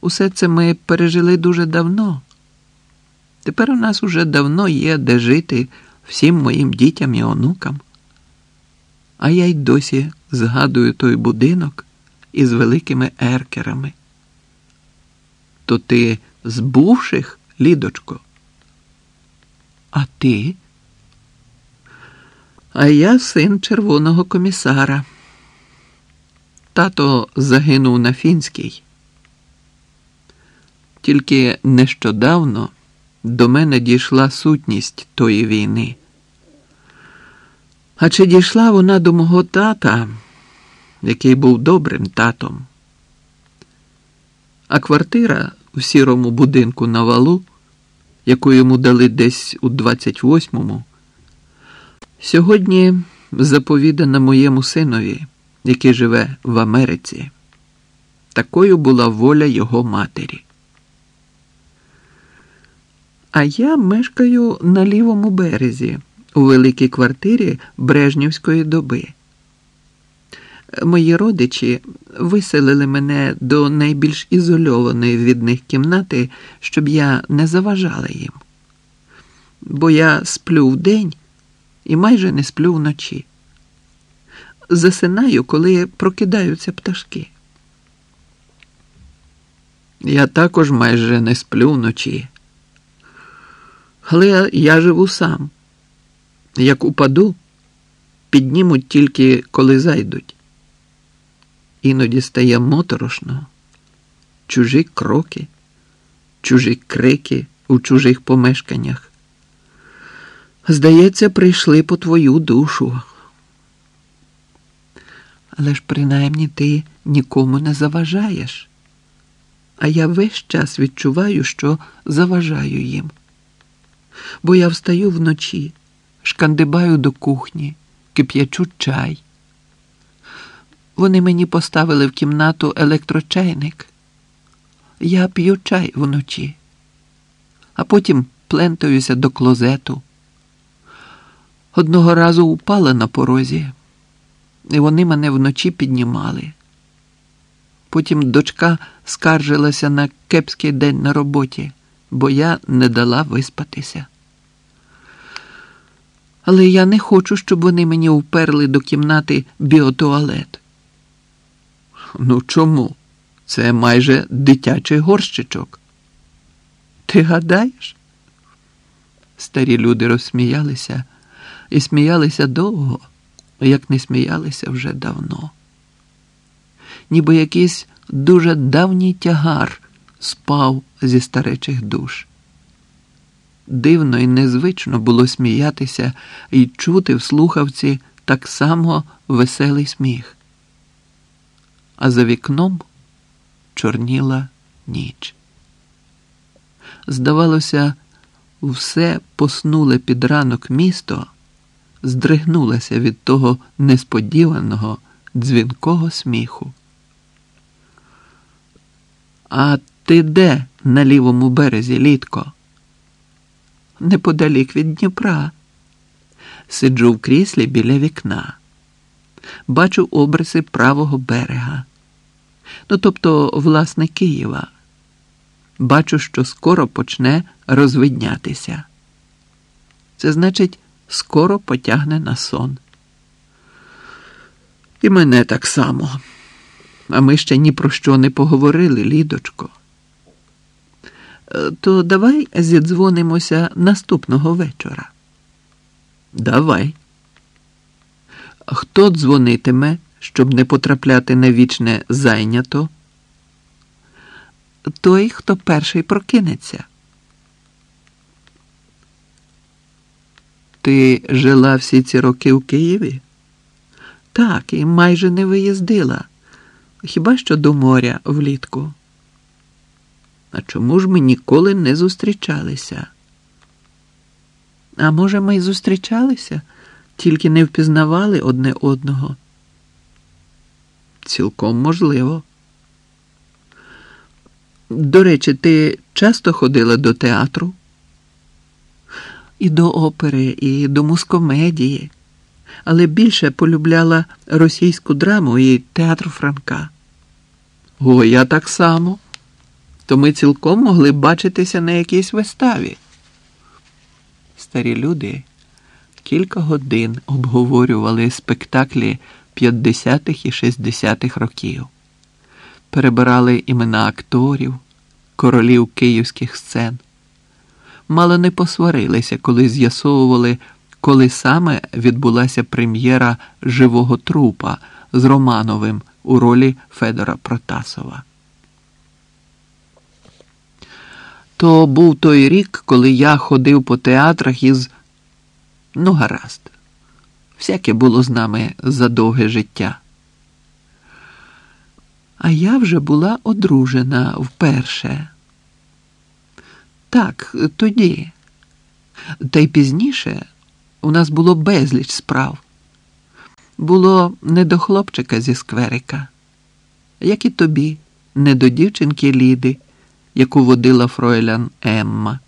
Усе це ми пережили дуже давно. Тепер у нас уже давно є де жити всім моїм дітям і онукам. А я й досі згадую той будинок із великими еркерами. То ти з бувших, Лідочко? А ти? А я син червоного комісара. Тато загинув на фінській. Тільки нещодавно до мене дійшла сутність тої війни. А чи дійшла вона до мого тата, який був добрим татом? А квартира в сірому будинку на валу, яку йому дали десь у 28-му, сьогодні заповідана моєму синові, який живе в Америці. Такою була воля його матері. А я мешкаю на лівому березі у великій квартирі Брежнівської доби. Мої родичі виселили мене до найбільш ізольованої від них кімнати, щоб я не заважала їм. Бо я сплю вдень і майже не сплю вночі. Засинаю, коли прокидаються пташки. Я також майже не сплю вночі. Але я живу сам. Як упаду, піднімуть тільки коли зайдуть. Іноді стає моторошно, чужі кроки, чужі крики у чужих помешканнях. Здається, прийшли по твою душу. Але ж принаймні ти нікому не заважаєш, а я весь час відчуваю, що заважаю їм. Бо я встаю вночі, шкандибаю до кухні, кип'ячу чай. Вони мені поставили в кімнату електрочайник. Я п'ю чай вночі, а потім плентаюся до клозету. Одного разу упала на порозі, і вони мене вночі піднімали. Потім дочка скаржилася на кепський день на роботі, бо я не дала виспатися. Але я не хочу, щоб вони мені вперли до кімнати біотуалет. Ну чому? Це майже дитячий горщичок. Ти гадаєш? Старі люди розсміялися і сміялися довго, як не сміялися вже давно. Ніби якийсь дуже давній тягар спав зі старечих душ. Дивно і незвично було сміятися і чути в слухавці так само веселий сміх. А за вікном чорніла ніч. Здавалося, все поснуле під ранок місто, здригнулося від того несподіваного дзвінкого сміху. А ти де на лівому березі, літко? Неподалік від Дніпра. Сиджу в кріслі біля вікна. Бачу обриси правого берега. Ну, тобто, власне, Києва. Бачу, що скоро почне розвиднятися. Це значить, скоро потягне на сон. І мене так само. А ми ще ні про що не поговорили, Лідочко. Е, то давай зідзвонимося наступного вечора. Давай. Хто дзвонитиме, щоб не потрапляти на вічне зайнято? Той, хто перший прокинеться. Ти жила всі ці роки в Києві? Так, і майже не виїздила. Хіба що до моря влітку? А чому ж ми ніколи не зустрічалися? А може, ми й зустрічалися, тільки не впізнавали одне одного? Цілком можливо. До речі, ти часто ходила до театру? І до опери, і до мускомедії, але більше полюбляла російську драму і театр Франка. О, я так само. То ми цілком могли б бачитися на якійсь виставі. Старі люди кілька годин обговорювали спектаклі 50-х і 60-х років, перебирали імена акторів, королів київських сцен. Мало не посварилися, коли з'ясовували, коли саме відбулася прем'єра живого трупа з Романовим у ролі Федора Протасова. То був той рік, коли я ходив по театрах із ну, гаразд. Всяке було з нами за довге життя. А я вже була одружена вперше. Так, тоді. Та й пізніше у нас було безліч справ. Було не до хлопчика зі скверика, як і тобі, не до дівчинки Ліди, яку водила Фройлян Емма.